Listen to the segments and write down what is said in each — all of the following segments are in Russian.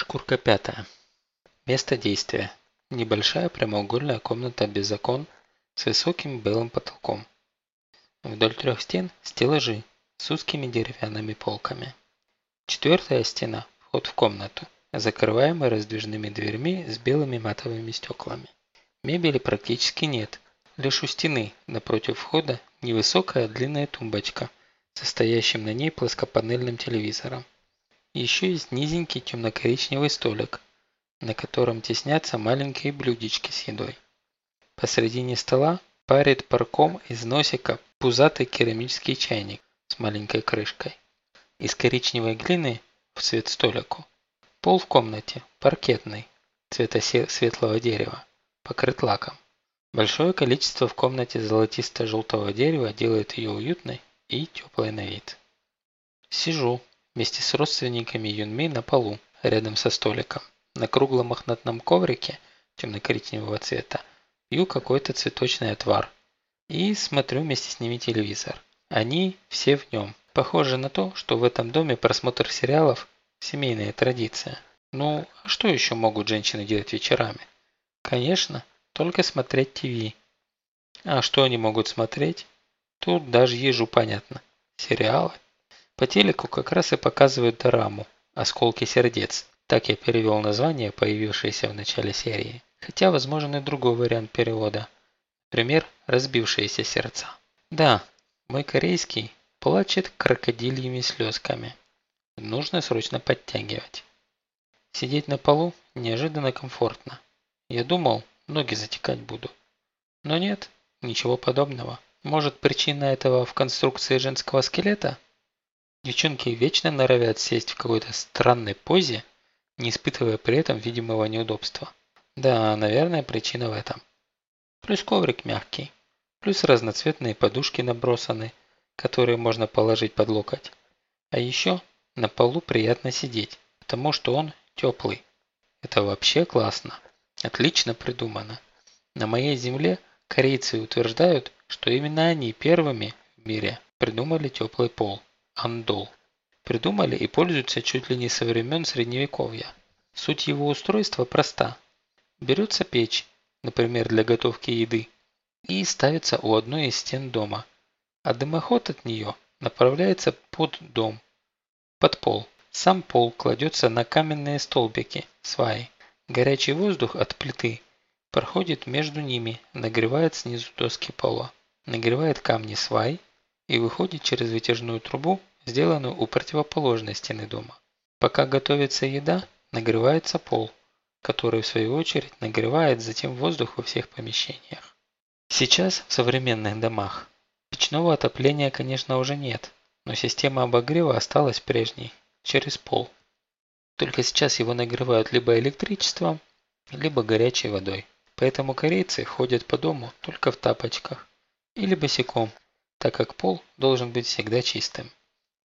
Шкурка пятая. Место действия. Небольшая прямоугольная комната без окон с высоким белым потолком. Вдоль трех стен стеллажи с узкими деревянными полками. Четвертая стена – вход в комнату, закрываемый раздвижными дверьми с белыми матовыми стеклами. Мебели практически нет, лишь у стены напротив входа невысокая длинная тумбочка, состоящим на ней плоскопанельным телевизором. Еще есть низенький темно-коричневый столик, на котором теснятся маленькие блюдечки с едой. Посредине стола парит парком из носика пузатый керамический чайник с маленькой крышкой. Из коричневой глины в цвет столику. Пол в комнате паркетный, цвета светлого дерева, покрыт лаком. Большое количество в комнате золотисто-желтого дерева делает ее уютной и теплой на вид. Сижу вместе с родственниками Юнми на полу, рядом со столиком. На круглом мохнатном коврике темно-коричневого цвета пью какой-то цветочный отвар и смотрю вместе с ними телевизор. Они все в нем. Похоже на то, что в этом доме просмотр сериалов – семейная традиция. Ну, а что еще могут женщины делать вечерами? Конечно, только смотреть ТВ. А что они могут смотреть? Тут даже ежу понятно. Сериалы. По телеку как раз и показывают дораму «Осколки сердец». Так я перевел название, появившееся в начале серии. Хотя возможен и другой вариант перевода. Например, «Разбившиеся сердца». Да, мой корейский плачет крокодильями слезками. Нужно срочно подтягивать. Сидеть на полу неожиданно комфортно. Я думал, ноги затекать буду. Но нет, ничего подобного. Может причина этого в конструкции женского скелета? Девчонки вечно норовят сесть в какой-то странной позе, не испытывая при этом видимого неудобства. Да, наверное, причина в этом. Плюс коврик мягкий. Плюс разноцветные подушки набросаны, которые можно положить под локоть. А еще на полу приятно сидеть, потому что он теплый. Это вообще классно. Отлично придумано. На моей земле корейцы утверждают, что именно они первыми в мире придумали теплый пол – андол. Придумали и пользуются чуть ли не со времен Средневековья. Суть его устройства проста. Берется печь, например, для готовки еды, и ставится у одной из стен дома, а дымоход от нее направляется под дом, под пол. Сам пол кладется на каменные столбики, сваи. Горячий воздух от плиты проходит между ними, нагревает снизу доски пола, нагревает камни свай и выходит через вытяжную трубу, сделанную у противоположной стены дома. Пока готовится еда, нагревается пол, который в свою очередь нагревает затем воздух во всех помещениях. Сейчас в современных домах печного отопления, конечно, уже нет, но система обогрева осталась прежней, через пол. Только сейчас его нагревают либо электричеством, либо горячей водой. Поэтому корейцы ходят по дому только в тапочках или босиком, так как пол должен быть всегда чистым,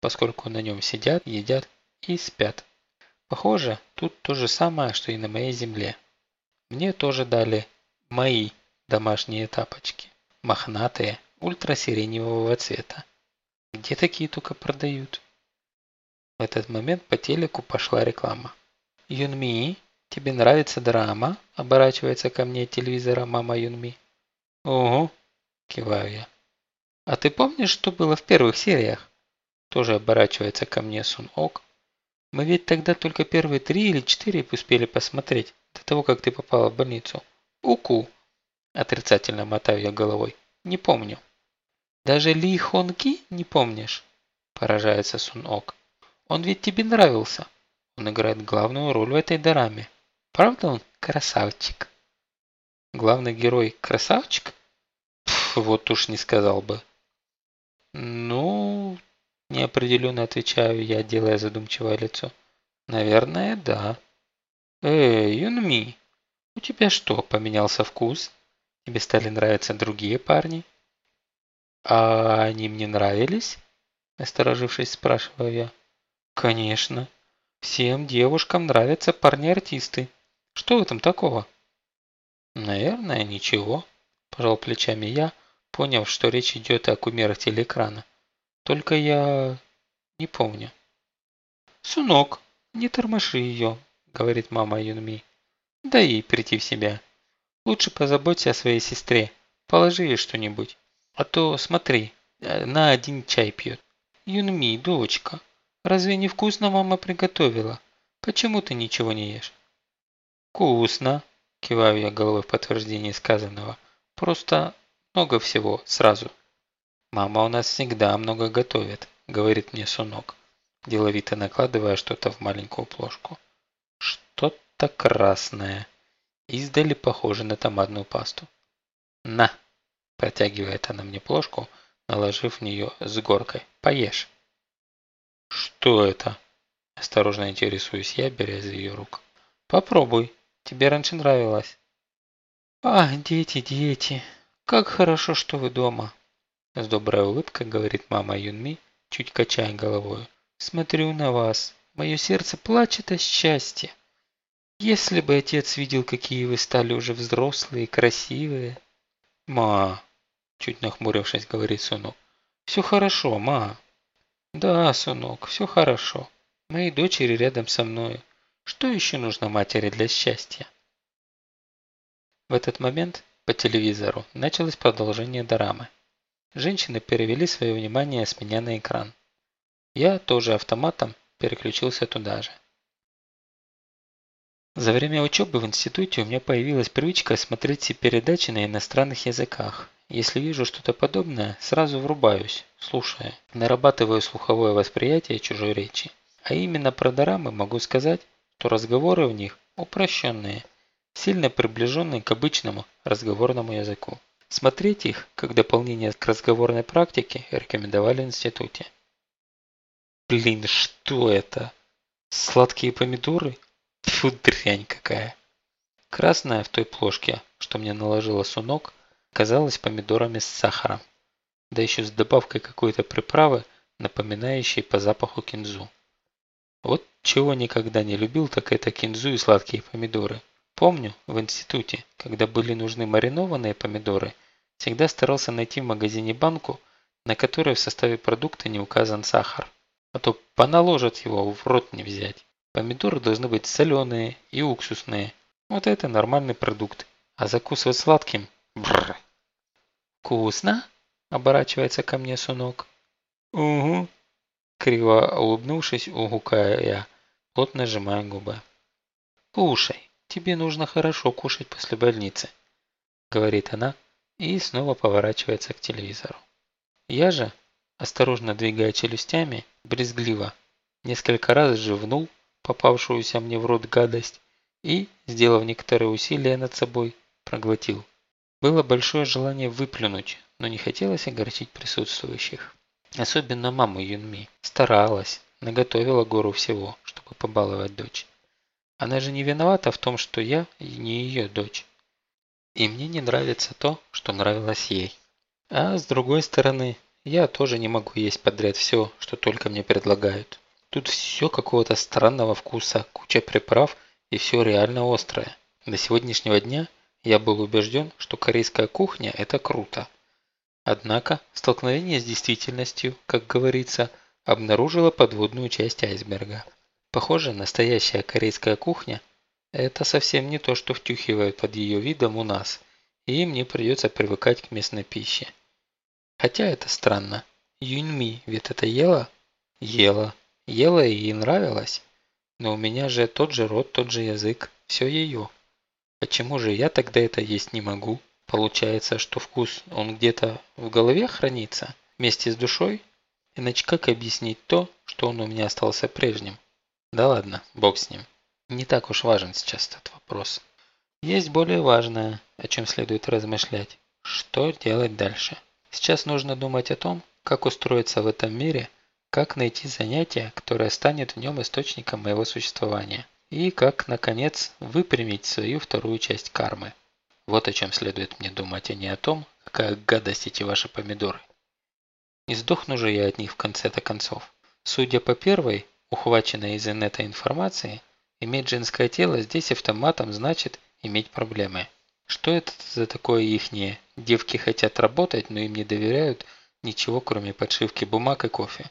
поскольку на нем сидят, едят и спят. Похоже, тут то же самое, что и на моей земле. Мне тоже дали мои домашние тапочки. Мохнатые, ультрасиреневого цвета. Где такие только продают? В этот момент по телеку пошла реклама. «Юнми, тебе нравится драма?» – оборачивается ко мне телевизора мама Юнми. «Ого!» – киваю я. «А ты помнишь, что было в первых сериях?» Тоже оборачивается ко мне Сун Ок, мы ведь тогда только первые три или четыре успели посмотреть, до того, как ты попала в больницу. Уку. Отрицательно мотаю я головой. Не помню. Даже Ли Хон Ки не помнишь? Поражается Сун Ок. Он ведь тебе нравился. Он играет главную роль в этой дораме. Правда он красавчик? Главный герой красавчик? Пф, вот уж не сказал бы. Ну, Неопределенно отвечаю я, делая задумчивое лицо. Наверное, да. Эй, Юнми, у тебя что, поменялся вкус? Тебе стали нравиться другие парни? А они мне нравились? Насторожившись, спрашиваю я. Конечно. Всем девушкам нравятся парни-артисты. Что в этом такого? Наверное, ничего. Пожал плечами я, поняв, что речь идет о кумирах телеэкрана. Только я не помню. Сунок, не тормоши ее, говорит мама Юнми. Дай ей прийти в себя. Лучше позаботься о своей сестре. Положи ей что-нибудь. А то, смотри, на один чай пьет. Юнми, дочка, разве не вкусно мама приготовила? Почему ты ничего не ешь? Вкусно, киваю я головой в подтверждение сказанного. Просто много всего сразу. Мама у нас всегда много готовит, говорит мне Сунок, деловито накладывая что-то в маленькую плошку. Что-то красное. Издали похоже на томатную пасту. На! Протягивает она мне плошку, наложив в нее с горкой. Поешь. Что это? Осторожно интересуюсь я, беря из ее рук. Попробуй. Тебе раньше нравилось. Ах, дети, дети. Как хорошо, что вы дома. С доброй улыбкой говорит мама Юнми, чуть качая головой. Смотрю на вас. Мое сердце плачет от счастья. Если бы отец видел, какие вы стали уже взрослые красивые. Ма, чуть нахмурившись, говорит сынок. Все хорошо, ма. Да, сынок, все хорошо. Мои дочери рядом со мной. Что еще нужно матери для счастья? В этот момент по телевизору началось продолжение дорамы. Женщины перевели свое внимание с меня на экран. Я тоже автоматом переключился туда же. За время учебы в институте у меня появилась привычка смотреть все передачи на иностранных языках. Если вижу что-то подобное, сразу врубаюсь, слушая, нарабатываю слуховое восприятие чужой речи. А именно про дорамы могу сказать, что разговоры в них упрощенные, сильно приближенные к обычному разговорному языку. Смотреть их, как дополнение к разговорной практике, рекомендовали в институте. Блин, что это? Сладкие помидоры? Фу, дрянь какая. Красная в той плошке, что мне наложила сунок, казалась помидорами с сахаром. Да еще с добавкой какой-то приправы, напоминающей по запаху кинзу. Вот чего никогда не любил, так это кинзу и сладкие помидоры. Помню, в институте, когда были нужны маринованные помидоры, всегда старался найти в магазине банку, на которой в составе продукта не указан сахар. А то поналожат его в рот не взять. Помидоры должны быть соленые и уксусные. Вот это нормальный продукт. А закусывать сладким – бррр. «Вкусно?» – оборачивается ко мне Сунок. «Угу». Криво улыбнувшись, угукая я, плотно сжимая губы. «Кушай, тебе нужно хорошо кушать после больницы», – говорит она и снова поворачивается к телевизору. Я же, осторожно двигая челюстями, брезгливо, несколько раз живнул попавшуюся мне в рот гадость и, сделав некоторые усилия над собой, проглотил. Было большое желание выплюнуть, но не хотелось огорчить присутствующих. Особенно маму Юнми. Старалась, наготовила гору всего, чтобы побаловать дочь. Она же не виновата в том, что я не ее дочь. И мне не нравится то, что нравилось ей. А с другой стороны, я тоже не могу есть подряд все, что только мне предлагают. Тут все какого-то странного вкуса, куча приправ и все реально острое. До сегодняшнего дня я был убежден, что корейская кухня – это круто. Однако столкновение с действительностью, как говорится, обнаружило подводную часть айсберга. Похоже, настоящая корейская кухня – это совсем не то, что втюхивают под ее видом у нас, и мне придется привыкать к местной пище. Хотя это странно. Юньми ведь это ела? Ела. Ела и ей нравилось. Но у меня же тот же рот, тот же язык, все ее. Почему же я тогда это есть не могу? Получается, что вкус, он где-то в голове хранится, вместе с душой? Иначе как объяснить то, что он у меня остался прежним? Да ладно, бог с ним. Не так уж важен сейчас этот вопрос. Есть более важное, о чем следует размышлять. Что делать дальше? Сейчас нужно думать о том, как устроиться в этом мире – как найти занятие, которое станет в нем источником моего существования? И как, наконец, выпрямить свою вторую часть кармы? Вот о чем следует мне думать, а не о том, какая гадость эти ваши помидоры. Не сдохну же я от них в конце-то концов. Судя по первой, ухваченной из инета информации, иметь женское тело здесь автоматом значит иметь проблемы. Что это за такое ихнее? Девки хотят работать, но им не доверяют ничего, кроме подшивки бумаг и кофе.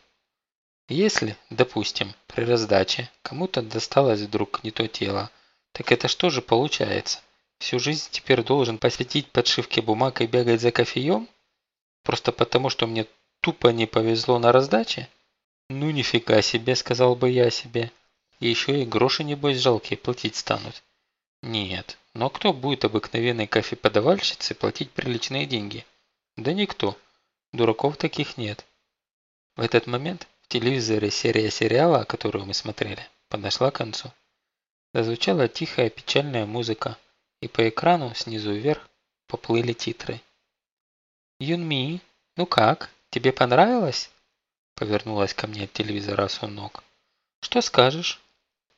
Если, допустим, при раздаче кому-то досталось вдруг не то тело, так это что же получается? Всю жизнь теперь должен посвятить подшивке бумаг и бегать за кофеем? Просто потому, что мне тупо не повезло на раздаче? Ну нифига себе, сказал бы я себе. И еще и гроши, небось, жалкие платить станут. Нет, но кто будет обыкновенной кофеподавальщице платить приличные деньги? Да никто. Дураков таких нет. В этот момент в телевизоре серия сериала, которую мы смотрели, подошла к концу. Зазвучала тихая печальная музыка, и по экрану снизу вверх поплыли титры. «Юнми, ну как, тебе понравилось?» Повернулась ко мне от телевизора Сунок. «Что скажешь?»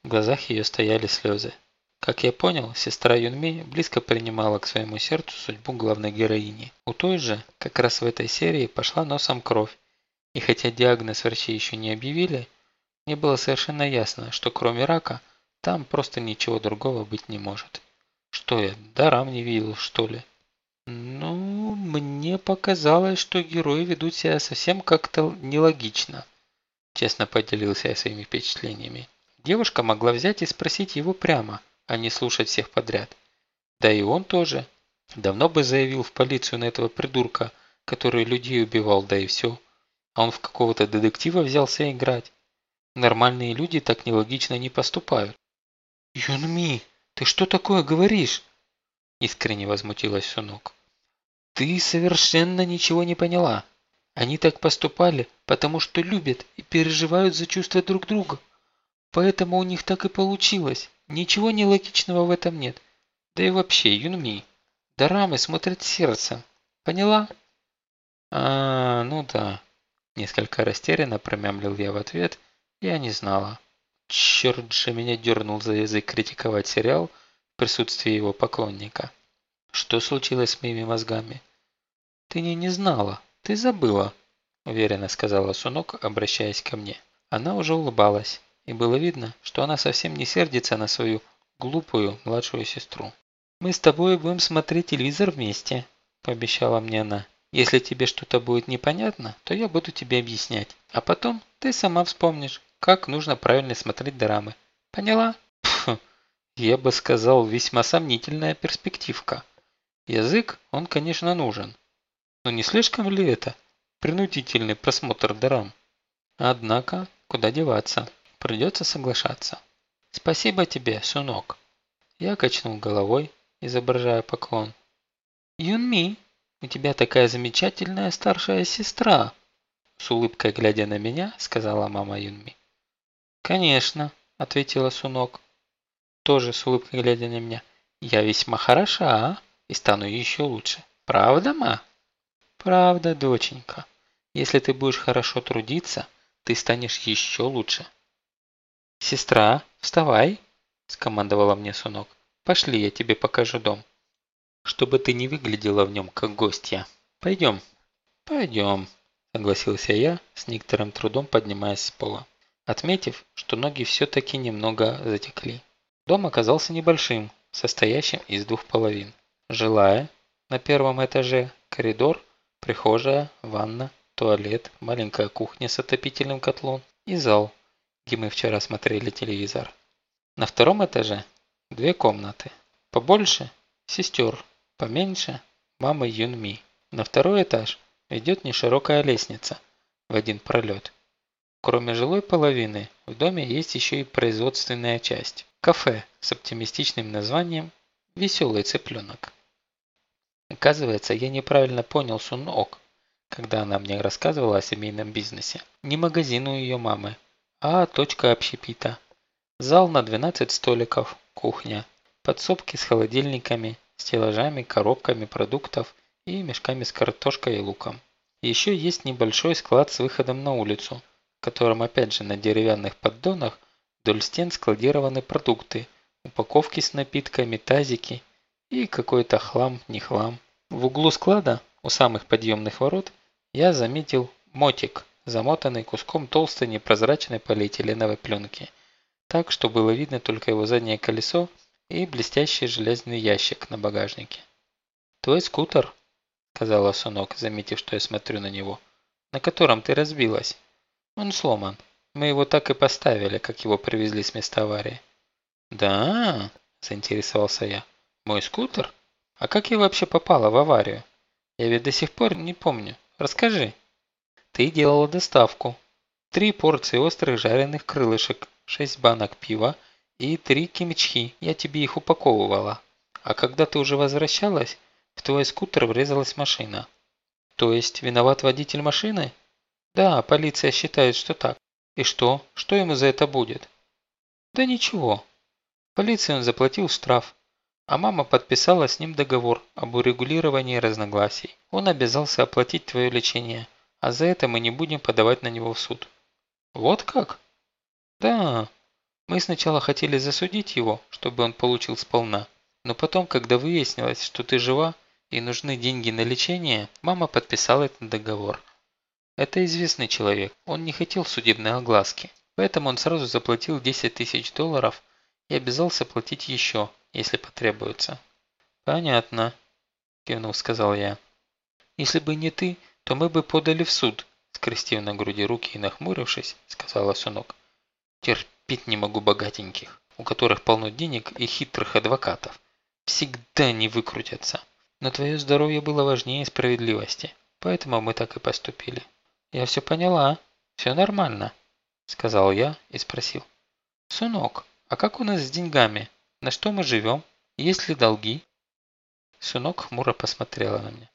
В глазах ее стояли слезы. Как я понял, сестра Юнми близко принимала к своему сердцу судьбу главной героини. У той же, как раз в этой серии, пошла носом кровь. И хотя диагноз врачи еще не объявили, мне было совершенно ясно, что кроме рака, там просто ничего другого быть не может. Что я, дарам не видел, что ли? Ну, мне показалось, что герои ведут себя совсем как-то нелогично. Честно поделился я своими впечатлениями. Девушка могла взять и спросить его прямо, а не слушать всех подряд. Да и он тоже. Давно бы заявил в полицию на этого придурка, который людей убивал, да и все. А он в какого-то детектива взялся играть. Нормальные люди так нелогично не поступают. «Юнми, ты что такое говоришь?» Искренне возмутилась Сунок. «Ты совершенно ничего не поняла. Они так поступали, потому что любят и переживают за чувства друг друга. Поэтому у них так и получилось. Ничего нелогичного в этом нет. Да и вообще, Юнми, дорамы смотрят сердцем. Поняла? А, ну да. Несколько растерянно промямлил я в ответ. Я не знала. Черт же меня дернул за язык критиковать сериал присутствии его поклонника. Что случилось с моими мозгами? Ты не не знала, ты забыла, уверенно сказала Сунок, обращаясь ко мне. Она уже улыбалась и было видно, что она совсем не сердится на свою глупую младшую сестру. «Мы с тобой будем смотреть телевизор вместе», – пообещала мне она. «Если тебе что-то будет непонятно, то я буду тебе объяснять. А потом ты сама вспомнишь, как нужно правильно смотреть драмы. Поняла?» Я бы сказал, весьма сомнительная перспективка. Язык, он, конечно, нужен. Но не слишком ли это принудительный просмотр драм? Однако, куда деваться? Придется соглашаться. Спасибо тебе, Сунок. Я качнул головой, изображая поклон. Юнми, у тебя такая замечательная старшая сестра. С улыбкой глядя на меня, сказала мама Юнми. Конечно, ответила Сунок. Тоже с улыбкой глядя на меня. Я весьма хороша и стану еще лучше. Правда, ма? Правда, доченька. Если ты будешь хорошо трудиться, ты станешь еще лучше. «Сестра, вставай!» – скомандовала мне Сунок. «Пошли, я тебе покажу дом. Чтобы ты не выглядела в нем, как гостья. Пойдем». «Пойдем», – согласился я, с некоторым трудом поднимаясь с пола, отметив, что ноги все-таки немного затекли. Дом оказался небольшим, состоящим из двух половин. Жилая, на первом этаже, коридор, прихожая, ванна, туалет, маленькая кухня с отопительным котлом и зал, где мы вчера смотрели телевизор. На втором этаже две комнаты. Побольше – сестер, поменьше – мамы Юнми. На второй этаж ведет неширокая лестница в один пролет. Кроме жилой половины, в доме есть еще и производственная часть. Кафе с оптимистичным названием «Веселый цыпленок». Оказывается, я неправильно понял Сун Ок, когда она мне рассказывала о семейном бизнесе. Не магазин у ее мамы, а. Точка общепита. Зал на 12 столиков, кухня, подсобки с холодильниками, стеллажами, коробками продуктов и мешками с картошкой и луком. Еще есть небольшой склад с выходом на улицу, котором опять же на деревянных поддонах вдоль стен складированы продукты, упаковки с напитками, тазики и какой-то хлам, не хлам. В углу склада, у самых подъемных ворот, я заметил мотик – замотанный куском толстой непрозрачной полиэтиленовой пленки, так, что было видно только его заднее колесо и блестящий железный ящик на багажнике. «Твой скутер», – сказала Сунок, заметив, что я смотрю на него, – «на котором ты разбилась. Он сломан. Мы его так и поставили, как его привезли с места аварии. Да, заинтересовался я. Мой скутер? А как я вообще попала в аварию? Я ведь до сих пор не помню. Расскажи. Ты делала доставку. Три порции острых жареных крылышек, шесть банок пива и три кимчхи. Я тебе их упаковывала. А когда ты уже возвращалась, в твой скутер врезалась машина. То есть виноват водитель машины? Да, полиция считает, что так. И что? Что ему за это будет? Да ничего. Полиции он заплатил штраф, а мама подписала с ним договор об урегулировании разногласий. Он обязался оплатить твое лечение, а за это мы не будем подавать на него в суд. Вот как? Да. Мы сначала хотели засудить его, чтобы он получил сполна. Но потом, когда выяснилось, что ты жива и нужны деньги на лечение, мама подписала этот договор. Это известный человек, он не хотел судебной огласки. Поэтому он сразу заплатил 10 тысяч долларов и обязался платить еще, если потребуется. Понятно, кивнул, сказал я. Если бы не ты, то мы бы подали в суд, скрестив на груди руки и нахмурившись, сказала Сунок. Терпеть не могу богатеньких, у которых полно денег и хитрых адвокатов. Всегда не выкрутятся. Но твое здоровье было важнее справедливости, поэтому мы так и поступили. Я все поняла, все нормально, сказал я и спросил. Сунок, а как у нас с деньгами? На что мы живем? Есть ли долги? Сунок хмуро посмотрела на меня.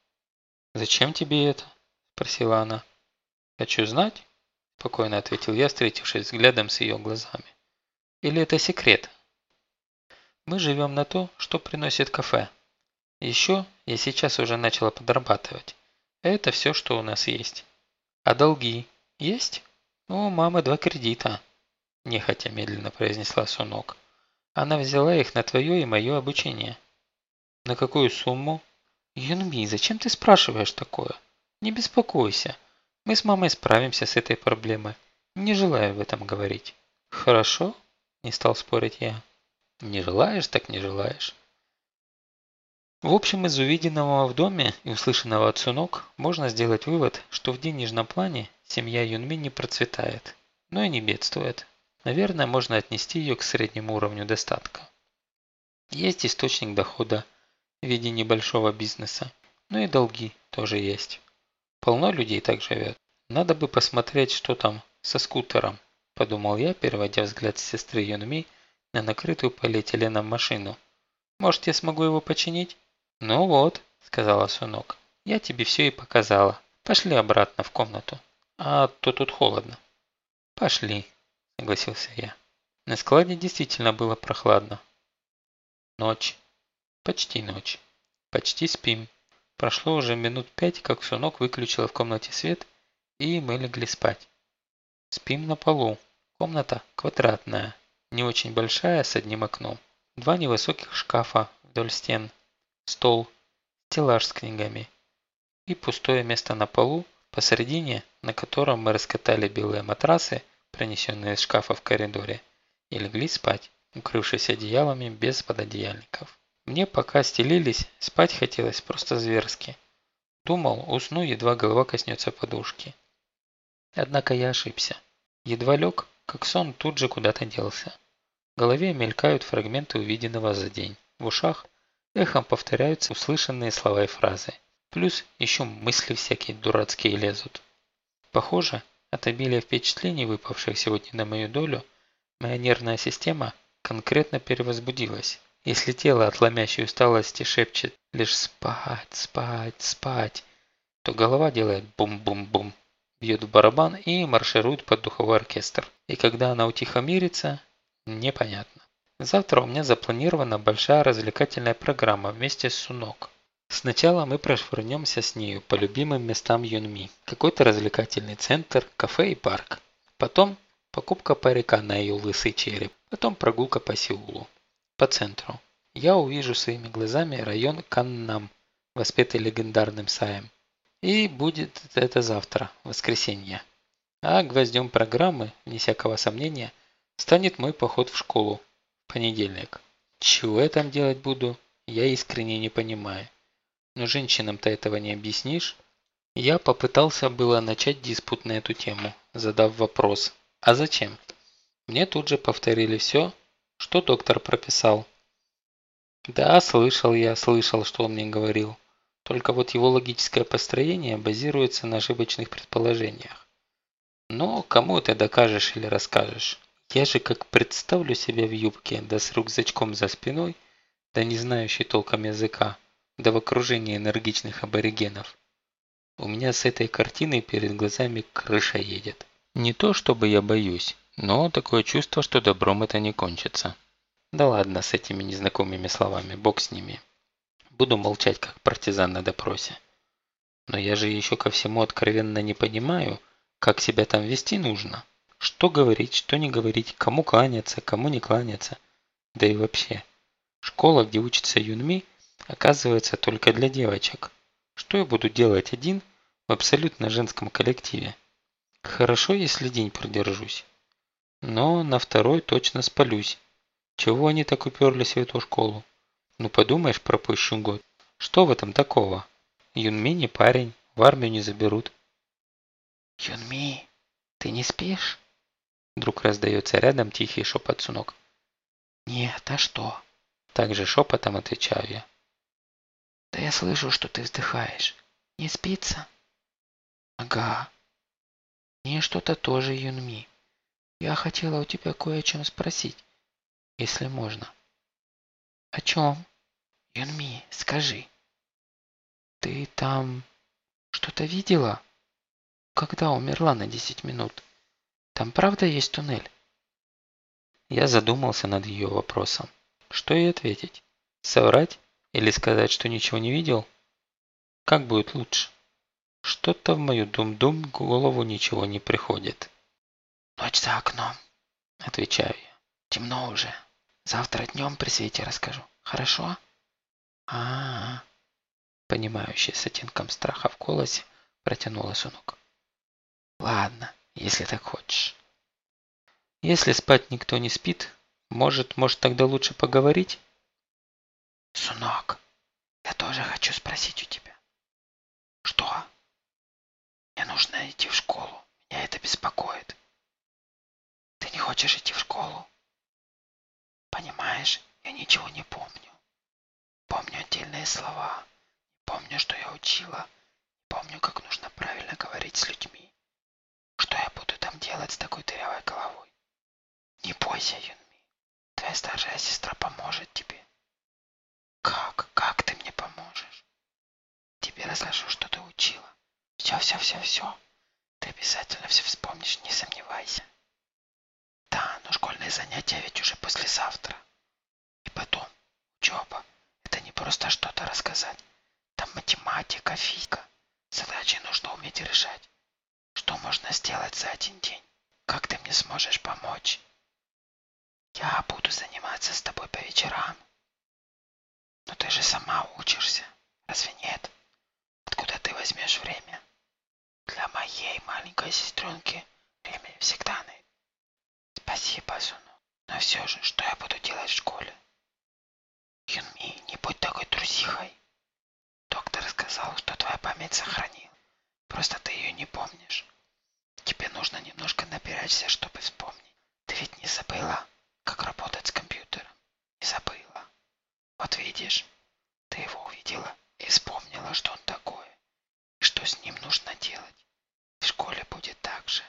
«Зачем тебе это?» – спросила она. «Хочу знать», – спокойно ответил я, встретившись взглядом с ее глазами. «Или это секрет?» «Мы живем на то, что приносит кафе. Еще я сейчас уже начала подрабатывать. Это все, что у нас есть. А долги есть? У мамы два кредита», – нехотя медленно произнесла Сунок. «Она взяла их на твое и мое обучение». «На какую сумму?» «Юнми, зачем ты спрашиваешь такое? Не беспокойся. Мы с мамой справимся с этой проблемой. Не желаю в этом говорить». «Хорошо?» – не стал спорить я. «Не желаешь, так не желаешь». В общем, из увиденного в доме и услышанного от Сунок можно сделать вывод, что в денежном плане семья Юнми не процветает, но и не бедствует. Наверное, можно отнести ее к среднему уровню достатка. Есть источник дохода – в виде небольшого бизнеса. Ну и долги тоже есть. Полно людей так живет. Надо бы посмотреть, что там со скутером, подумал я, переводя взгляд сестры Юнми на накрытую полиэтиленом машину. Может, я смогу его починить? Ну вот, сказала Сунок. Я тебе все и показала. Пошли обратно в комнату. А то тут холодно. Пошли, согласился я. На складе действительно было прохладно. Ночь. Почти ночь. Почти спим. Прошло уже минут пять, как Сунок выключила в комнате свет, и мы легли спать. Спим на полу. Комната квадратная, не очень большая, с одним окном. Два невысоких шкафа вдоль стен, стол, стеллаж с книгами и пустое место на полу, посередине, на котором мы раскатали белые матрасы, принесенные из шкафа в коридоре, и легли спать, укрывшись одеялами без пододеяльников. Мне пока стелились, спать хотелось просто зверски. Думал, усну, едва голова коснется подушки. Однако я ошибся. Едва лег, как сон тут же куда-то делся. В голове мелькают фрагменты увиденного за день. В ушах эхом повторяются услышанные слова и фразы. Плюс еще мысли всякие дурацкие лезут. Похоже, от обилия впечатлений, выпавших сегодня на мою долю, моя нервная система конкретно перевозбудилась. Если тело от ломящей усталости шепчет лишь «спать, спать, спать», то голова делает бум-бум-бум, бьет в барабан и марширует под духовой оркестр. И когда она утихомирится, непонятно. Завтра у меня запланирована большая развлекательная программа вместе с Сунок. Сначала мы прошвырнемся с нею по любимым местам Юнми. Какой-то развлекательный центр, кафе и парк. Потом покупка парика на ее лысый череп. Потом прогулка по Сеулу по центру. Я увижу своими глазами район Каннам, воспетый легендарным Саем. И будет это завтра, воскресенье. А гвоздем программы, вне всякого сомнения, станет мой поход в школу понедельник. Чего я там делать буду, я искренне не понимаю. Но женщинам-то этого не объяснишь. Я попытался было начать диспут на эту тему, задав вопрос, А зачем? Мне тут же повторили все, что доктор прописал. Да, слышал я, слышал, что он мне говорил. Только вот его логическое построение базируется на ошибочных предположениях. Но кому ты докажешь или расскажешь? Я же как представлю себя в юбке, да с рюкзачком за спиной, да не знающий толком языка, да в окружении энергичных аборигенов. У меня с этой картиной перед глазами крыша едет. Не то чтобы я боюсь, но такое чувство, что добром это не кончится. Да ладно с этими незнакомыми словами, бог с ними. Буду молчать, как партизан на допросе. Но я же еще ко всему откровенно не понимаю, как себя там вести нужно. Что говорить, что не говорить, кому кланяться, кому не кланяться. Да и вообще. Школа, где учится Юнми, оказывается только для девочек. Что я буду делать один в абсолютно женском коллективе? Хорошо, если день продержусь. Но на второй точно спалюсь. Чего они так уперлись в эту школу? Ну подумаешь, пропущу год. Что в этом такого? Юнми не парень, в армию не заберут. Юнми, ты не спишь? Вдруг раздается рядом тихий шепот Сунок. Нет, а что? Также шепотом отвечаю я. Да я слышу, что ты вздыхаешь. Не спится? Ага. Мне что-то тоже, Юнми. Я хотела у тебя кое о чем спросить, если можно. О чем? Юнми, скажи. Ты там что-то видела? Когда умерла на 10 минут? Там правда есть туннель? Я задумался над ее вопросом. Что ей ответить? Соврать? Или сказать, что ничего не видел? Как будет лучше? Что-то в мою дум-дум голову ничего не приходит. Ночь за окном, отвечаю я. Темно уже. Завтра днем при свете расскажу. Хорошо? А, -а, -а. понимающий с оттенком страха в голосе, протянула Сунок. Ладно, если так хочешь. Если спать никто не спит, может, может тогда лучше поговорить? Сунок, я тоже хочу спросить у тебя. Что? Мне нужно идти в школу. Меня это беспокоит. Ты не хочешь идти в школу? Понимаешь, я ничего не помню. Помню отдельные слова. Помню, что я учила. Помню, как нужно правильно говорить с людьми. Что я буду там делать с такой дырявой головой? Не бойся, Юнми. Твоя старшая сестра поможет тебе. Как? Как ты мне поможешь? Тебе расскажу, что ты учила. Все, все, все, все. Ты обязательно все вспомнишь, не сомневайся. Да, но школьные занятия ведь уже послезавтра. И потом, учеба. Это не просто что-то рассказать. Там математика, физика. Задачи нужно уметь решать. Что можно сделать за один день? Как ты мне сможешь помочь? Я буду заниматься с тобой по вечерам. Но ты же сама учишься. Разве нет? Откуда ты возьмешь время? Для моей маленькой сестренки время всегда найдется. Спасибо, Суну. Но все же, что я буду делать в школе? Юнми, не будь такой трусихой. Доктор сказал, что твоя память сохранила. Просто ты ее не помнишь. Тебе нужно немножко напрячься, чтобы вспомнить. Ты ведь не забыла, как работать с компьютером? Не забыла. Вот видишь, ты его увидела и вспомнила, что он такое, и что с ним нужно делать. В школе будет так же.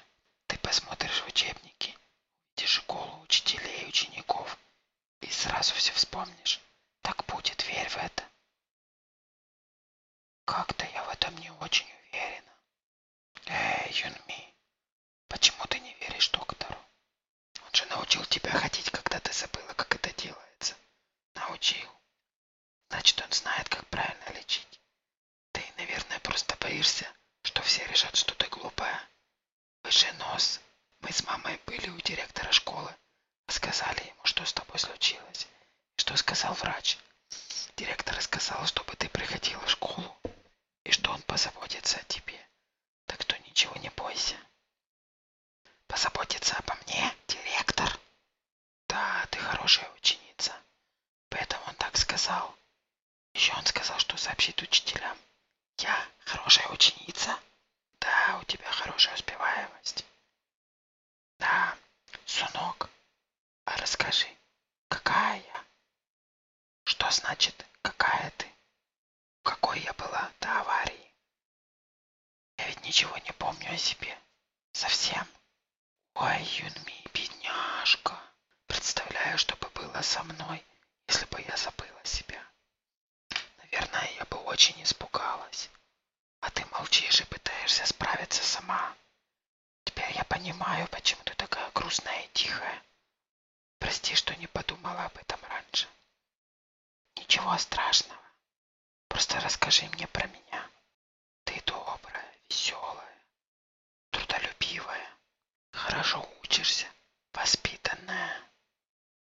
Ты посмотришь в учебники Видишь школу учителей и учеников и сразу все вспомнишь. Так будет, верь в это. Как-то я в этом не очень уверена. Эй, Юнми, почему ты не веришь доктору? Он же научил тебя ходить, когда ты забыла, как это делается. Научил. Значит, он знает, как правильно лечить. Ты, наверное, просто боишься, что все решат, что ты глупая. Выше нос мы с мамой были у директора школы. Сказали ему, что с тобой случилось. И что сказал врач. Директор сказал, чтобы ты приходила в школу. И что он позаботится о тебе. Так что ничего не бойся. Позаботиться обо мне, директор? Да, ты хорошая ученица. Поэтому он так сказал. Еще он сказал, что сообщит учителям. Я хорошая ученица? Да, у тебя хорошая успеваемость. Да, сунок. А расскажи, какая я? Что значит, какая ты? Какой я была до аварии? Я ведь ничего не помню о себе. Совсем. Ой, Юнми, бедняжка. Представляю, что бы было со мной, если бы я забыла себя. Наверное, я бы очень испугалась. А ты молчишь и пытаешься справиться сама. Теперь я понимаю, почему ты такая грустная и тихая. Прости, что не подумала об этом раньше. Ничего страшного. Просто расскажи мне про меня. Ты добрая, веселая, трудолюбивая, хорошо учишься, воспитанная,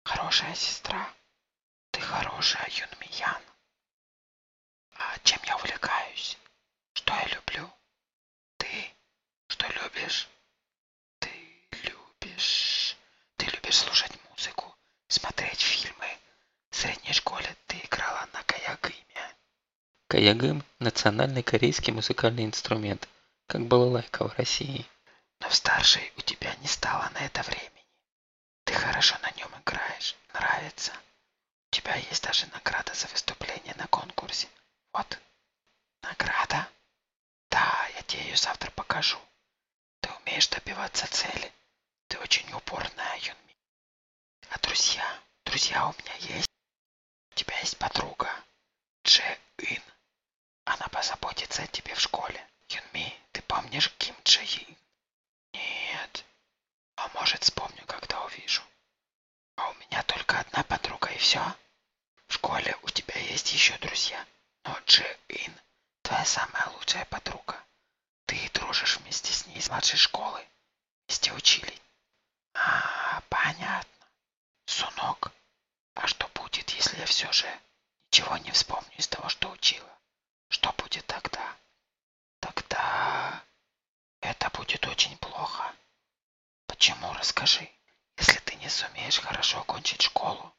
хорошая сестра. Ты хорошая, Юнмиян. А чем я увлекаюсь? Что я люблю? Ты что любишь? Ты любишь... Ты любишь слушать музыку, смотреть фильмы. В средней школе ты играла на каягыме. Каягым – национальный корейский музыкальный инструмент, как балалайка в России. Но в старшей у тебя не стало на это времени. Ты хорошо на нем играешь, нравится. У тебя есть даже награда за выступление на конкурсе. Вот, награда. Да, я тебе ее завтра покажу. Ты умеешь добиваться цели. Ты очень упорная, Юнми. А друзья? Друзья у меня есть. У тебя есть подруга. Дже Ин. Она позаботится о тебе в школе. Юнми, ты помнишь Ким Дже Ин? Нет. А может вспомню, когда увижу. А у меня только одна подруга и все. В школе у тебя есть еще друзья. Но Дже Ин твоя самая лучшая подруга. Ты дружишь вместе с ней с младшей школы. Вместе учились. А, понятно. Сунок, а что будет, если я все же ничего не вспомню из того, что учила? Что будет тогда? Тогда это будет очень плохо. Почему, расскажи. Если ты не сумеешь хорошо окончить школу,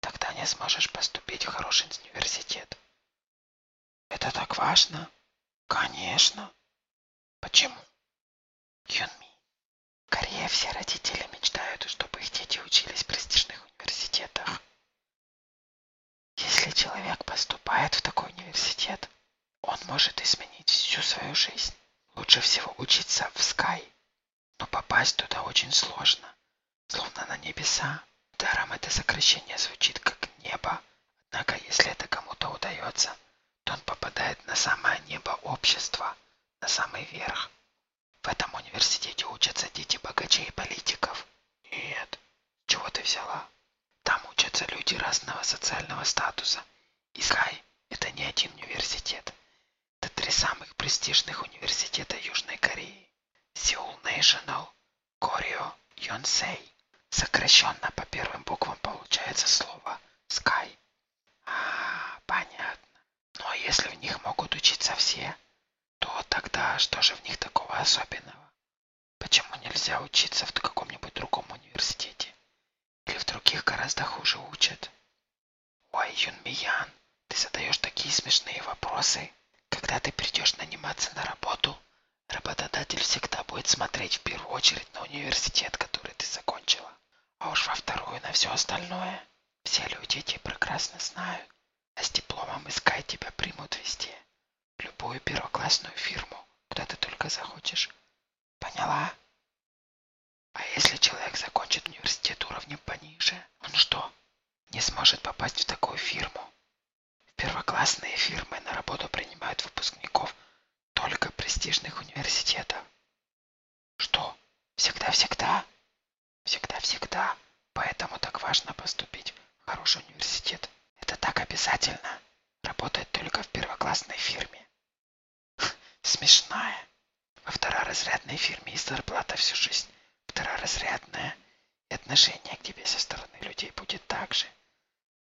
тогда не сможешь поступить в хороший университет. Это так важно? Конечно. Почему? Юнми, в Корее все родители мечтают, чтобы их дети учились в престижных университетах. Если человек поступает в такой университет, он может изменить всю свою жизнь. Лучше всего учиться в Sky, но попасть туда очень сложно, словно на небеса. Даром это сокращение звучит как небо, однако если это кому-то удается, то он попадает на самое небо общества, на самый верх. В этом университете учатся дети богачей и политиков. Нет, чего ты взяла? Там учатся люди разного социального статуса. И Скай – это не один университет. Престижных университета Южной Кореи. Сеул National, Корио, Йонсей. Сокращенно по первым буквам получается слово Sky. А, понятно. Но если в них могут учиться все, то тогда что же в них такого особенного? Почему нельзя учиться в каком-нибудь другом университете? Или в других гораздо хуже учат? Ой, Юнмиян, ты задаешь такие смешные вопросы. Когда ты придешь наниматься на работу, работодатель всегда будет смотреть в первую очередь на университет, который ты закончила, а уж во вторую на все остальное. Все люди эти прекрасно знают, а с дипломом искать тебя примут везде любую первоклассную фирму, куда ты только захочешь. Поняла? А если человек закончит университет уровнем пониже, он что, не сможет попасть в такую фирму? Первоклассные фирмы на работу принимают выпускников только престижных университетов. Что, всегда-всегда? Всегда-всегда. Поэтому так важно поступить в хороший университет. Это так обязательно. Работать только в первоклассной фирме смешная. Во второразрядной фирме есть зарплата всю жизнь. Второразрядная. И отношение к тебе со стороны людей будет так же,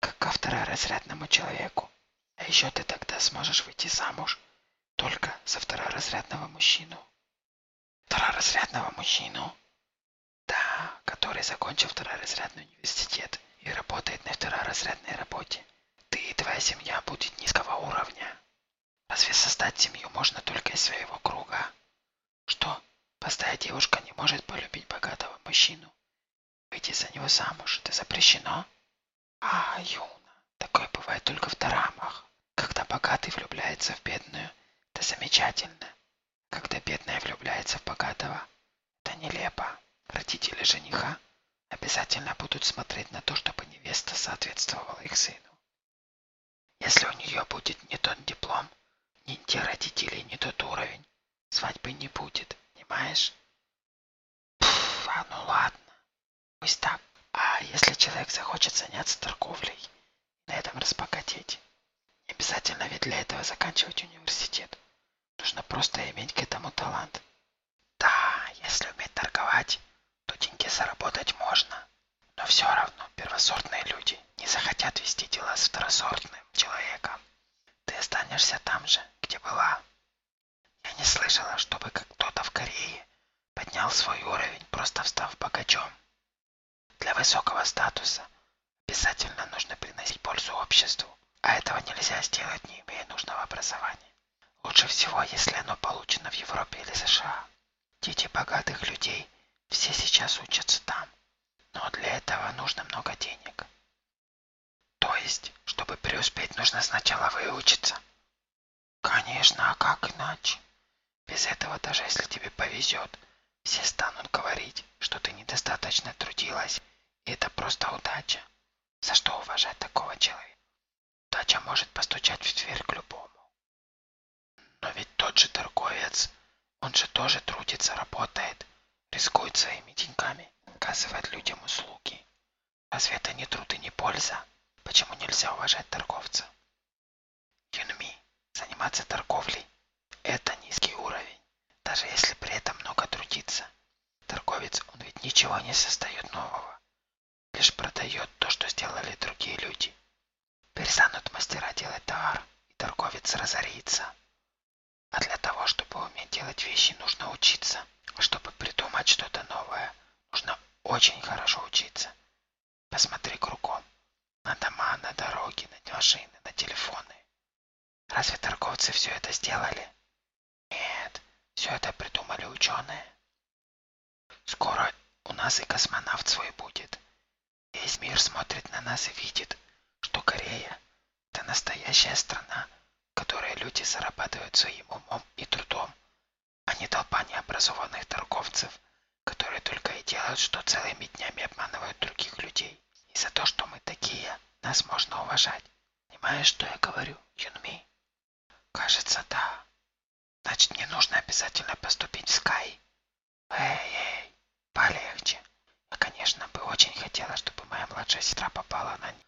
как ко второразрядному человеку. А еще ты тогда сможешь выйти замуж только за второразрядного мужчину. Второразрядного мужчину? Да, который закончил второразрядный университет и работает на второразрядной работе. Ты и твоя семья будет низкого уровня. Разве создать семью можно только из своего круга? Что, Простая девушка не может полюбить богатого мужчину. Выйти за него замуж – это запрещено. А, Юна, такое бывает только в дорамах. Когда богатый влюбляется в бедную, это замечательно. Когда бедная влюбляется в богатого, это нелепо. Родители жениха обязательно будут смотреть на то, чтобы невеста соответствовала их сыну. Если у нее будет не тот диплом, не те родители, не тот уровень, свадьбы не будет, понимаешь? Пф, а ну ладно, пусть так. А если человек захочет заняться торговлей на этом разбогатеть? Обязательно ведь для этого заканчивать университет. Нужно просто иметь к этому талант. Да, если уметь торговать, то деньги заработать можно. Но все равно первосортные люди не захотят вести дела с второсортным человеком. Ты останешься там же, где была. Я не слышала, чтобы кто-то в Корее поднял свой уровень, просто встав богачом. Для высокого статуса обязательно нужно приносить пользу обществу, а этого нельзя сделать, не имея нужного образования. Лучше всего, если оно получено в Европе или США. Дети богатых людей все сейчас учатся там, но для этого нужно много денег. То есть, чтобы преуспеть, нужно сначала выучиться. Конечно, а как иначе? Без этого, даже если тебе повезет, все станут говорить, что ты недостаточно трудилась, и это просто удача. За что уважать такого человека? Удача может постучать в дверь к любому. Но ведь тот же торговец, он же тоже трудится, работает, рискует своими деньгами, оказывает людям услуги. Разве это не труд и не польза? Почему нельзя уважать торговца? Юнми, заниматься торговлей – это низкий уровень, даже если при этом много трудиться. Торговец, он ведь ничего не создает нового, лишь продает то, что сделали другие люди. Перестанут мастера делать товар, и торговец разорится. А для того, чтобы уметь делать вещи, нужно учиться. Чтобы придумать что-то новое, нужно очень хорошо учиться. Посмотри кругом. На дома, на дороги, на машины, на телефоны. Разве торговцы все это сделали? Нет, все это придумали ученые. Скоро у нас и космонавт свой будет. Весь мир смотрит на нас и видит, что Корея – это настоящая страна, в которой люди зарабатывают своим умом и трудом, а не толпа необразованных торговцев, которые только и делают, что целыми днями обманывают других людей. И за то, что мы такие, нас можно уважать. Понимаешь, что я говорю, Юнми? Кажется, да. Значит, мне нужно обязательно поступить в Скай. Эй, эй, полегче. Я, конечно, бы очень хотела, чтобы моя младшая сестра попала на них,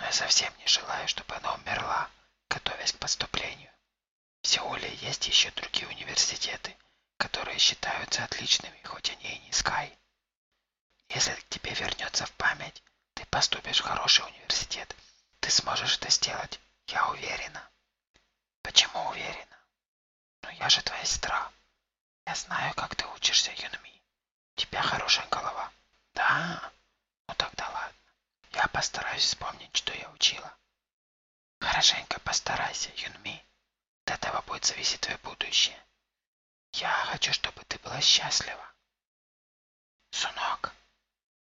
но я совсем не желаю, чтобы она умерла, готовясь к поступлению. В Сеуле есть еще другие университеты, которые считаются отличными, хоть они и не Скай. Если к тебе вернется в память, ты поступишь в хороший университет. Ты сможешь это сделать, я уверена. Почему уверена? Ну я же твоя сестра. Я знаю, как ты учишься, Юнми. У тебя хорошая голова. Да? Ну тогда ладно. Я постараюсь вспомнить, что я учила. Хорошенько постарайся, Юнми. От этого будет зависеть твое будущее. Я хочу, чтобы ты была счастлива. Сунок,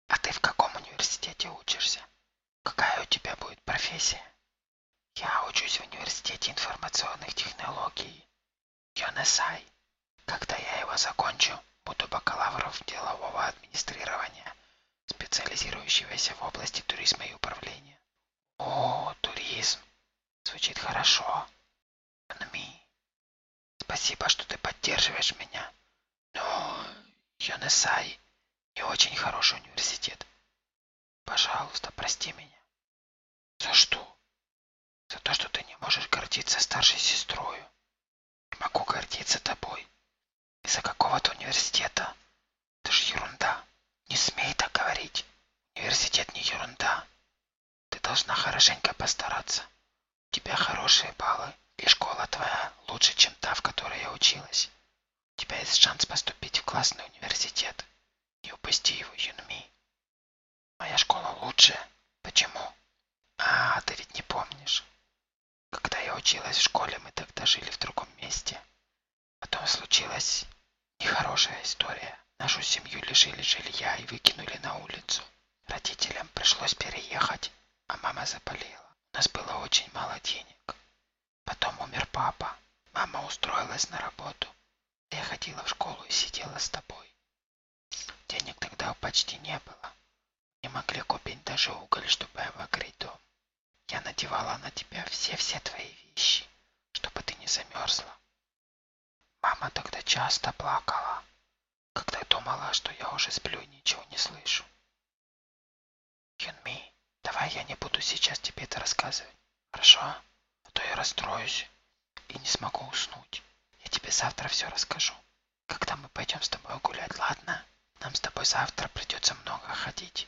а ты в каком университете учишься? Какая у тебя будет профессия? Я учусь в университете информационных технологий. Йонесай. Когда я его закончу, буду бакалавром делового администрирования, специализирующегося в области туризма и управления. О, туризм. Звучит хорошо. Нми. Спасибо, что ты поддерживаешь меня. Но Йонесай не очень хороший университет. Пожалуйста, прости меня. За что? За то, что ты не можешь гордиться старшей сестрою. Не могу гордиться тобой. Из-за какого-то университета. Это же ерунда. Не смей так говорить. Университет не ерунда. Ты должна хорошенько постараться. У тебя хорошие баллы, и школа твоя лучше, чем та, в которой я училась. У тебя есть шанс поступить в классный университет. Не упусти его, Юнми. Моя школа лучше. Почему? А, ты ведь не помнишь. Когда я училась в школе, мы тогда жили в другом месте. Потом случилось Нехорошая история. Нашу семью лишили жилья и выкинули на улицу. Родителям пришлось переехать, а мама заболела. У нас было очень мало денег. Потом умер папа. Мама устроилась на работу. Я ходила в школу и сидела с тобой. Денег тогда почти не было. Не могли купить даже уголь, чтобы обогреть дом. Я надевала на тебя все-все твои вещи, чтобы ты не замерзла. Мама тогда часто плакала, когда думала, что я уже сплю и ничего не слышу. Юнми, давай я не буду сейчас тебе это рассказывать, хорошо? А то я расстроюсь и не смогу уснуть. Я тебе завтра все расскажу. Когда мы пойдем с тобой гулять, ладно? Нам с тобой завтра придется много ходить,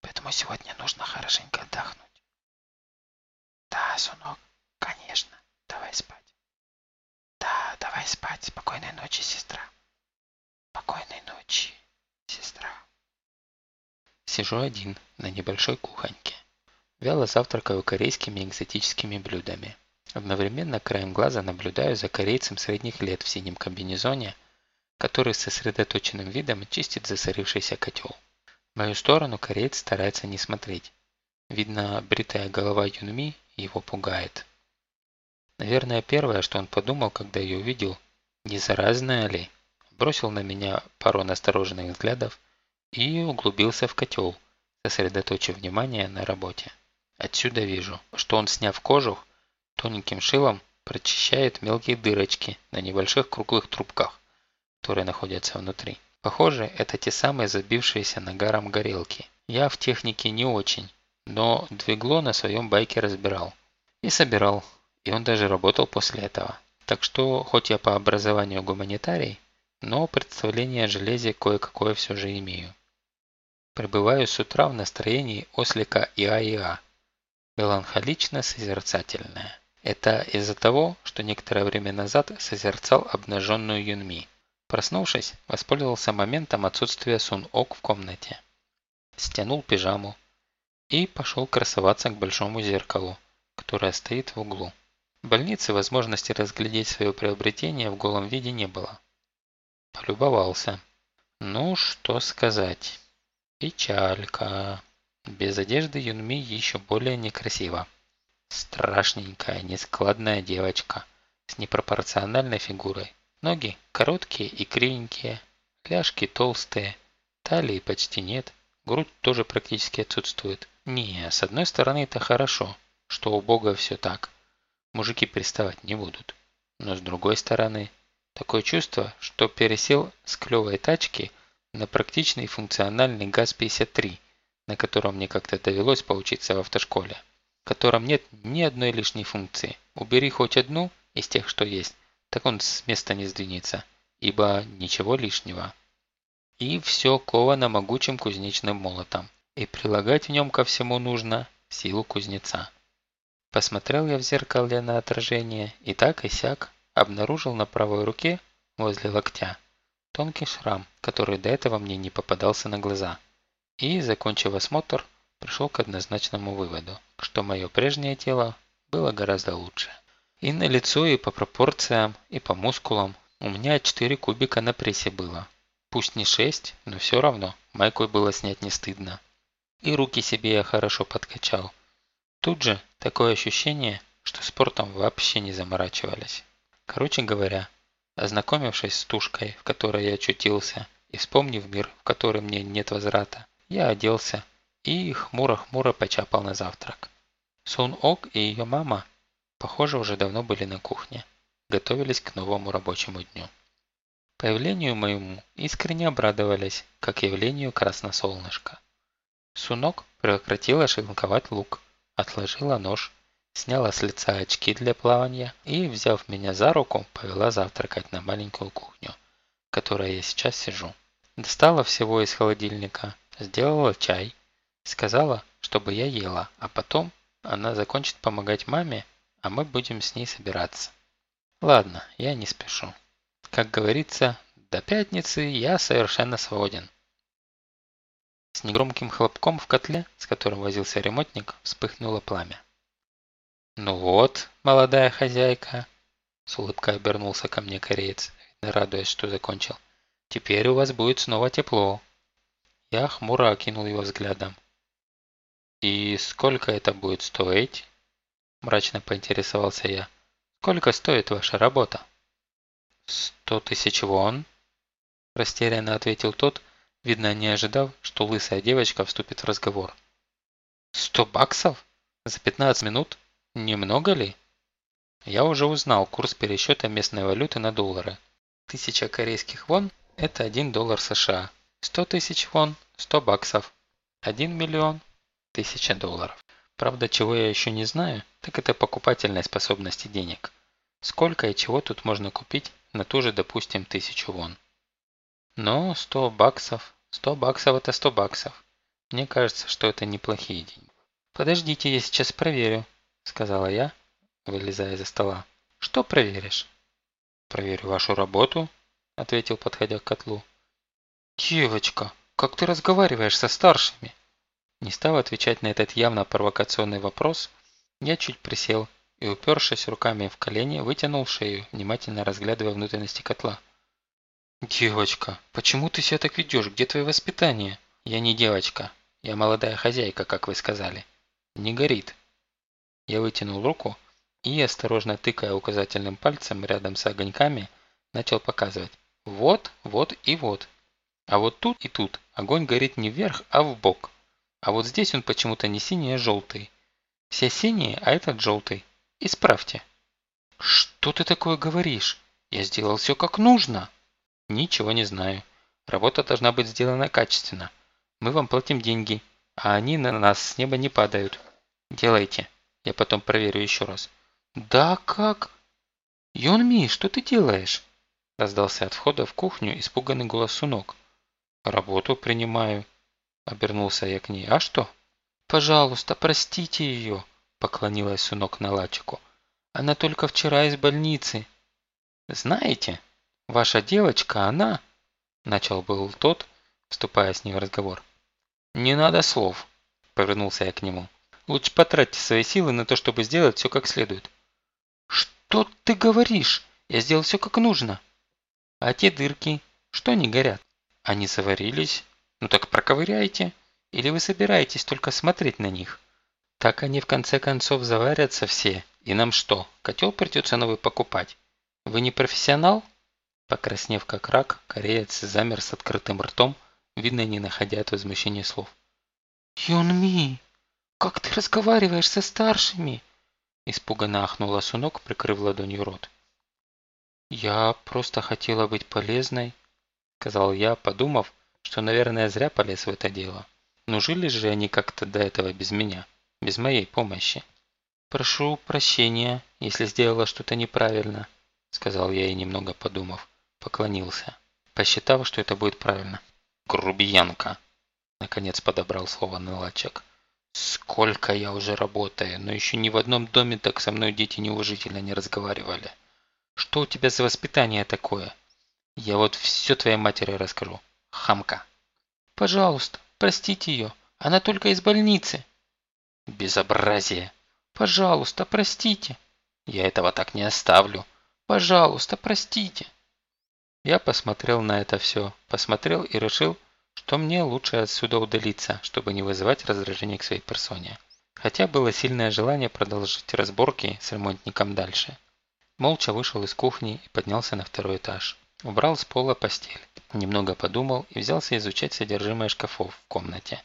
поэтому сегодня нужно хорошенько отдохнуть. Да, сынок, конечно, давай спать. Да, давай спать. Спокойной ночи, сестра. Спокойной ночи, сестра. Сижу один на небольшой кухоньке. Вяло завтракаю корейскими экзотическими блюдами. Одновременно краем глаза наблюдаю за корейцем средних лет в синем комбинезоне, который с сосредоточенным видом чистит засорившийся котел. В мою сторону кореец старается не смотреть. Видно, бритая голова Юнми его пугает. Наверное, первое, что он подумал, когда ее увидел, не заразная ли, бросил на меня пару настороженных взглядов и углубился в котел, сосредоточив внимание на работе. Отсюда вижу, что он, сняв кожух, тоненьким шилом прочищает мелкие дырочки на небольших круглых трубках, которые находятся внутри. Похоже, это те самые забившиеся нагаром горелки. Я в технике не очень, но двигло на своем байке разбирал. И собирал, и он даже работал после этого. Так что, хоть я по образованию гуманитарий, но представление о железе кое-какое все же имею. Пребываю с утра в настроении ослика ИА-ИА. Меланхолично-созерцательное. Это из-за того, что некоторое время назад созерцал обнаженную Юнми. Проснувшись, воспользовался моментом отсутствия Сун-Ок в комнате. Стянул пижаму и пошел красоваться к большому зеркалу, которое стоит в углу. В больнице возможности разглядеть свое приобретение в голом виде не было. Полюбовался. Ну, что сказать. Печалька. Без одежды Юнми еще более некрасиво. Страшненькая, нескладная девочка с непропорциональной фигурой. Ноги короткие и кривенькие, ляжки толстые, талии почти нет, грудь тоже практически отсутствует. Не, с одной стороны это хорошо, что у Бога все так. Мужики приставать не будут. Но с другой стороны, Такое чувство, что пересел с клевой тачки на практичный функциональный ГАЗ-53, на котором мне как-то довелось поучиться в автошколе, в котором нет ни одной лишней функции. Убери хоть одну из тех, что есть, так он с места не сдвинется, ибо ничего лишнего. И все ковано могучим кузнечным молотом, и прилагать в нем ко всему нужно силу кузнеца. Посмотрел я в зеркале на отражение, и так и сяк, обнаружил на правой руке, возле локтя, тонкий шрам, который до этого мне не попадался на глаза. И, закончив осмотр, пришел к однозначному выводу, что мое прежнее тело было гораздо лучше. И на лицо, и по пропорциям, и по мускулам у меня 4 кубика на прессе было. Пусть не 6, но все равно, майку было снять не стыдно. И руки себе я хорошо подкачал. Тут же такое ощущение, что спортом вообще не заморачивались. Короче говоря, ознакомившись с тушкой, в которой я очутился, и вспомнив мир, в который мне нет возврата, я оделся и хмуро-хмуро почапал на завтрак. Сун Ок и ее мама, похоже, уже давно были на кухне, готовились к новому рабочему дню. Появлению моему искренне обрадовались, как явлению красносолнышка. Сунок прекратила шинковать лук, отложила нож сняла с лица очки для плавания и, взяв меня за руку, повела завтракать на маленькую кухню, в которой я сейчас сижу. Достала всего из холодильника, сделала чай, сказала, чтобы я ела, а потом она закончит помогать маме, а мы будем с ней собираться. Ладно, я не спешу. Как говорится, до пятницы я совершенно свободен. С негромким хлопком в котле, с которым возился ремонтник, вспыхнуло пламя. «Ну вот, молодая хозяйка», – с улыбкой обернулся ко мне кореец, радуясь, что закончил. Теперь у вас будет снова тепло. Я хмуро окинул его взглядом. «И сколько это будет стоить?» Мрачно поинтересовался я. «Сколько стоит ваша работа?» «Сто тысяч вон», растерянно ответил тот, видно не ожидав, что лысая девочка вступит в разговор. «Сто баксов? За 15 минут? Немного ли?» Я уже узнал курс пересчета местной валюты на доллары. Тысяча корейских вон – это 1 доллар США. 100 тысяч вон – 100 баксов. 1 миллион – 1000 долларов. Правда, чего я еще не знаю, так это покупательной способности денег. Сколько и чего тут можно купить на ту же, допустим, тысячу вон. Но 100 баксов, 100 баксов это 100 баксов. Мне кажется, что это неплохие деньги. Подождите, я сейчас проверю, сказала я, вылезая из-за стола. «Что проверишь?» «Проверю вашу работу», – ответил, подходя к котлу. «Девочка, как ты разговариваешь со старшими?» Не став отвечать на этот явно провокационный вопрос, я чуть присел и, упершись руками в колени, вытянул шею, внимательно разглядывая внутренности котла. «Девочка, почему ты себя так ведешь? Где твое воспитание?» «Я не девочка. Я молодая хозяйка, как вы сказали. Не горит». Я вытянул руку и, осторожно тыкая указательным пальцем рядом с огоньками, начал показывать. Вот, вот и вот. А вот тут и тут огонь горит не вверх, а в бок. А вот здесь он почему-то не синий, а желтый. Все синие, а этот желтый. Исправьте. Что ты такое говоришь? Я сделал все как нужно. Ничего не знаю. Работа должна быть сделана качественно. Мы вам платим деньги, а они на нас с неба не падают. Делайте. Я потом проверю еще раз. «Да как?» «Юнми, что ты делаешь?» Раздался от входа в кухню испуганный голос Сунок. «Работу принимаю», — обернулся я к ней. «А что?» «Пожалуйста, простите ее», — поклонилась Сунок на лачику. «Она только вчера из больницы». «Знаете, ваша девочка, она...» Начал был тот, вступая с ней в разговор. «Не надо слов», — повернулся я к нему. «Лучше потратьте свои силы на то, чтобы сделать все как следует. «Что ты говоришь? Я сделал все как нужно». «А те дырки, что они горят? Они заварились? Ну так проковыряйте. Или вы собираетесь только смотреть на них? Так они в конце концов заварятся все. И нам что, котел придется новый покупать? Вы не профессионал?» Покраснев как рак, кореец замер с открытым ртом, видно не находя от возмущения слов. «Юнми, как ты разговариваешь со старшими?» Испуганно ахнула Сунок, прикрыв ладонью рот. «Я просто хотела быть полезной», — сказал я, подумав, что, наверное, зря полез в это дело. Но жили же они как-то до этого без меня, без моей помощи. «Прошу прощения, если сделала что-то неправильно», — сказал я и, немного подумав, поклонился, посчитав, что это будет правильно. «Грубиянка», — наконец подобрал слово наладчик. Сколько я уже работаю, но еще ни в одном доме так со мной дети неуважительно не разговаривали. Что у тебя за воспитание такое? Я вот все твоей матери расскажу. Хамка. Пожалуйста, простите ее. Она только из больницы. Безобразие. Пожалуйста, простите. Я этого так не оставлю. Пожалуйста, простите. Я посмотрел на это все, посмотрел и решил, что мне лучше отсюда удалиться, чтобы не вызывать раздражение к своей персоне. Хотя было сильное желание продолжить разборки с ремонтником дальше. Молча вышел из кухни и поднялся на второй этаж. Убрал с пола постель. Немного подумал и взялся изучать содержимое шкафов в комнате.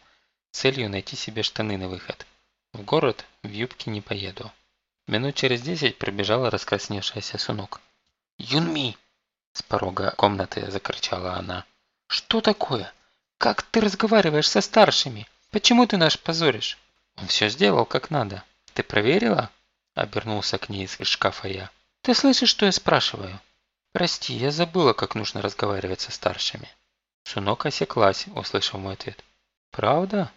Целью найти себе штаны на выход. В город в юбке не поеду. Минут через десять пробежала раскрасневшаяся сунок. «Юнми!» С порога комнаты закричала она. «Что такое? Как ты разговариваешь со старшими? Почему ты наш позоришь? Он все сделал как надо. Ты проверила? Обернулся к ней из шкафа я. Ты слышишь, что я спрашиваю? Прости, я забыла, как нужно разговаривать со старшими. Сунок осеклась, услышав мой ответ. Правда?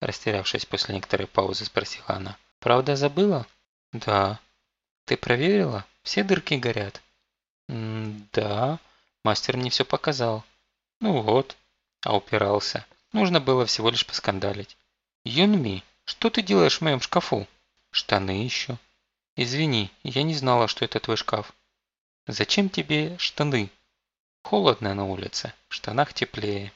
Растерявшись после некоторой паузы, спросила она. Правда забыла? Да. Ты проверила? Все дырки горят? М да. Мастер мне все показал. Ну вот, а упирался. Нужно было всего лишь поскандалить. «Юнми, что ты делаешь в моем шкафу?» «Штаны ищу». «Извини, я не знала, что это твой шкаф». «Зачем тебе штаны?» Холодно на улице, в штанах теплее.